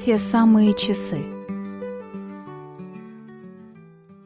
Те самые часы.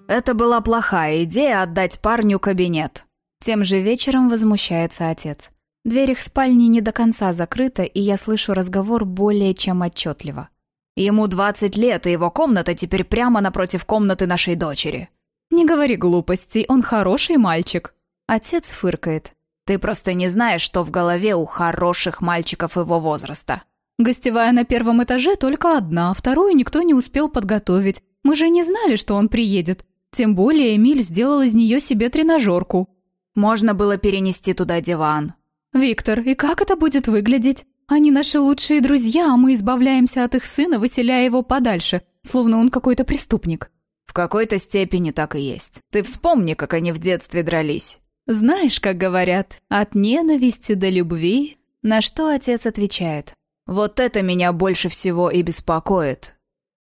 Это была плохая идея отдать парню кабинет. Тем же вечером возмущается отец. Дверь их спальни не до конца закрыта, и я слышу разговор более чем отчетливо. Ему 20 лет, и его комната теперь прямо напротив комнаты нашей дочери. Не говори глупостей, он хороший мальчик. Отец фыркает. Ты просто не знаешь, что в голове у хороших мальчиков его возраста. Гостевая на первом этаже только одна, вторую никто не успел подготовить. Мы же не знали, что он приедет. Тем более Эмиль сделал из нее себе тренажерку. Можно было перенести туда диван. «Виктор, и как это будет выглядеть? Они наши лучшие друзья, а мы избавляемся от их сына, выселяя его подальше, словно он какой-то преступник». «В какой-то степени так и есть. Ты вспомни, как они в детстве дрались». «Знаешь, как говорят, от ненависти до любви...» На что отец отвечает. Вот это меня больше всего и беспокоит.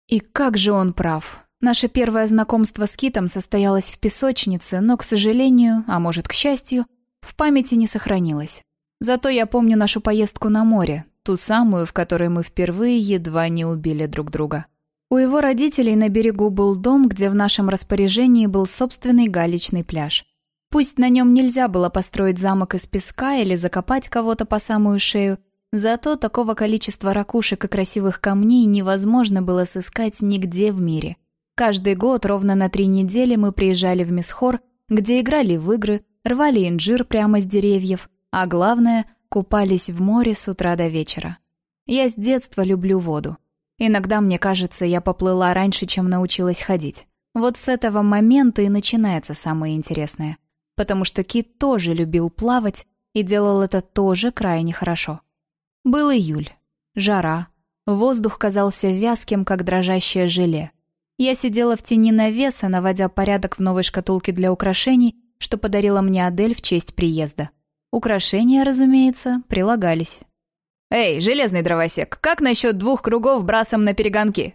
И как же он прав. Наше первое знакомство с Китом состоялось в песочнице, но, к сожалению, а может, к счастью, в памяти не сохранилось. Зато я помню нашу поездку на море, ту самую, в которой мы впервые едва не убили друг друга. У его родителей на берегу был дом, где в нашем распоряжении был собственный галечный пляж. Пусть на нем нельзя было построить замок из песка или закопать кого-то по самую шею, Зато такого количества ракушек и красивых камней невозможно было сыскать нигде в мире. Каждый год ровно на три недели мы приезжали в Мисхор, где играли в игры, рвали инжир прямо с деревьев, а главное, купались в море с утра до вечера. Я с детства люблю воду. Иногда мне кажется, я поплыла раньше, чем научилась ходить. Вот с этого момента и начинается самое интересное. Потому что Кит тоже любил плавать и делал это тоже крайне хорошо. Был июль. Жара. Воздух казался вязким, как дрожащее желе. Я сидела в тени навеса, наводя порядок в новой шкатулке для украшений, что подарила мне Адель в честь приезда. Украшения, разумеется, прилагались. «Эй, железный дровосек, как насчет двух кругов брасом на перегонки?»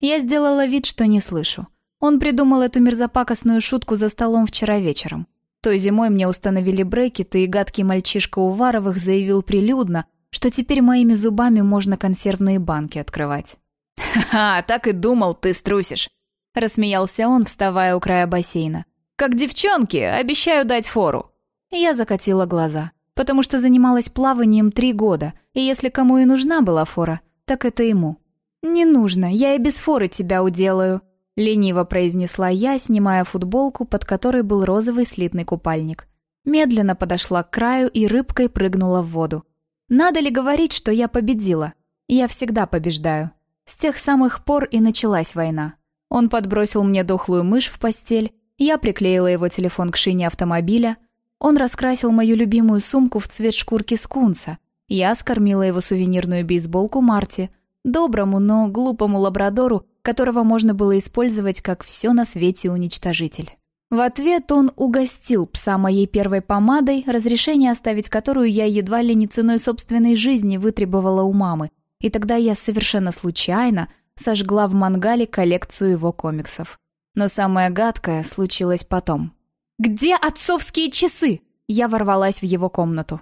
Я сделала вид, что не слышу. Он придумал эту мерзопакостную шутку за столом вчера вечером. Той зимой мне установили брекеты, и гадкий мальчишка Уваровых заявил прилюдно, что теперь моими зубами можно консервные банки открывать. «Ха-ха, так и думал, ты струсишь!» Рассмеялся он, вставая у края бассейна. «Как девчонки, обещаю дать фору!» Я закатила глаза, потому что занималась плаванием три года, и если кому и нужна была фора, так это ему. «Не нужно, я и без форы тебя уделаю», — лениво произнесла я, снимая футболку, под которой был розовый слитный купальник. Медленно подошла к краю и рыбкой прыгнула в воду. Надо ли говорить, что я победила? Я всегда побеждаю. С тех самых пор и началась война. Он подбросил мне дохлую мышь в постель, я приклеила его телефон к шине автомобиля, он раскрасил мою любимую сумку в цвет шкурки скунса, я скормила его сувенирную бейсболку Марти, доброму, но глупому лабрадору, которого можно было использовать как все на свете уничтожитель. В ответ он угостил пса моей первой помадой, разрешение оставить которую я едва ли не ценой собственной жизни вытребовала у мамы, и тогда я совершенно случайно сожгла в мангале коллекцию его комиксов. Но самое гадкое случилось потом. «Где отцовские часы?» Я ворвалась в его комнату.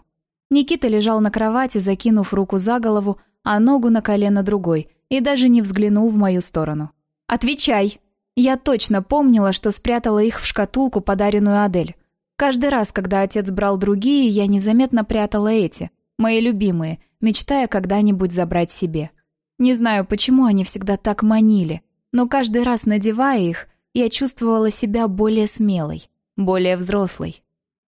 Никита лежал на кровати, закинув руку за голову, а ногу на колено другой, и даже не взглянул в мою сторону. «Отвечай!» Я точно помнила, что спрятала их в шкатулку, подаренную Адель. Каждый раз, когда отец брал другие, я незаметно прятала эти, мои любимые, мечтая когда-нибудь забрать себе. Не знаю, почему они всегда так манили, но каждый раз надевая их, я чувствовала себя более смелой, более взрослой.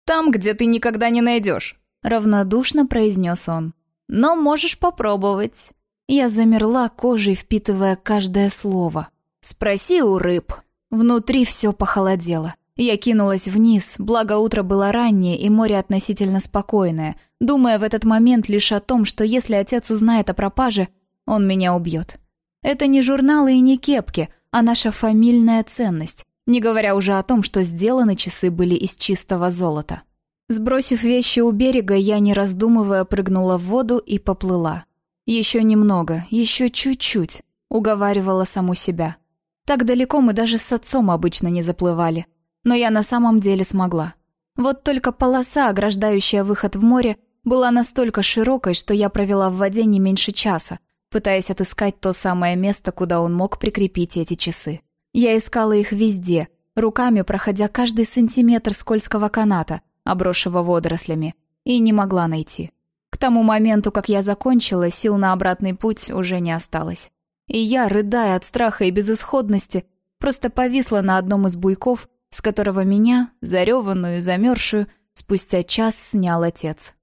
«Там, где ты никогда не найдешь», — равнодушно произнес он. «Но можешь попробовать». Я замерла кожей, впитывая каждое слово. «Спроси у рыб». Внутри все похолодело. Я кинулась вниз, благо утро было раннее и море относительно спокойное, думая в этот момент лишь о том, что если отец узнает о пропаже, он меня убьет. Это не журналы и не кепки, а наша фамильная ценность, не говоря уже о том, что сделаны часы были из чистого золота. Сбросив вещи у берега, я, не раздумывая, прыгнула в воду и поплыла. Еще немного, еще чуть-чуть, уговаривала саму себя. Так далеко мы даже с отцом обычно не заплывали. Но я на самом деле смогла. Вот только полоса, ограждающая выход в море, была настолько широкой, что я провела в воде не меньше часа, пытаясь отыскать то самое место, куда он мог прикрепить эти часы. Я искала их везде, руками проходя каждый сантиметр скользкого каната, обросшего водорослями, и не могла найти. К тому моменту, как я закончила, сил на обратный путь уже не осталось. И я, рыдая от страха и безысходности, просто повисла на одном из буйков, с которого меня, зареванную и замерзшую, спустя час снял отец.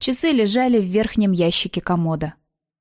Часы лежали в верхнем ящике комода.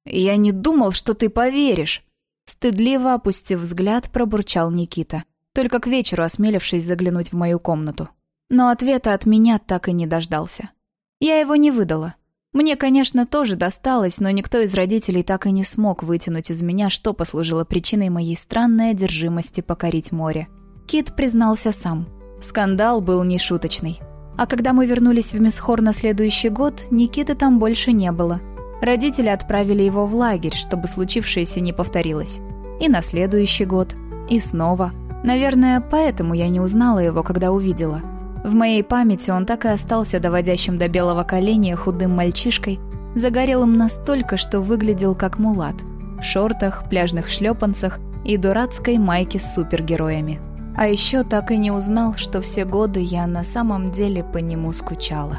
«Я не думал, что ты поверишь!» Стыдливо опустив взгляд, пробурчал Никита, только к вечеру осмелившись заглянуть в мою комнату. Но ответа от меня так и не дождался. Я его не выдала. Мне, конечно, тоже досталось, но никто из родителей так и не смог вытянуть из меня, что послужило причиной моей странной одержимости покорить море. Кит признался сам. Скандал был нешуточный. А когда мы вернулись в Мисхор на следующий год, Никиты там больше не было. Родители отправили его в лагерь, чтобы случившееся не повторилось. И на следующий год, и снова. Наверное, поэтому я не узнала его, когда увидела. В моей памяти он так и остался доводящим до белого коленя худым мальчишкой, загорелым настолько, что выглядел как мулат, в шортах, пляжных шлепанцах и дурацкой майке с супергероями. А еще так и не узнал, что все годы я на самом деле по нему скучала.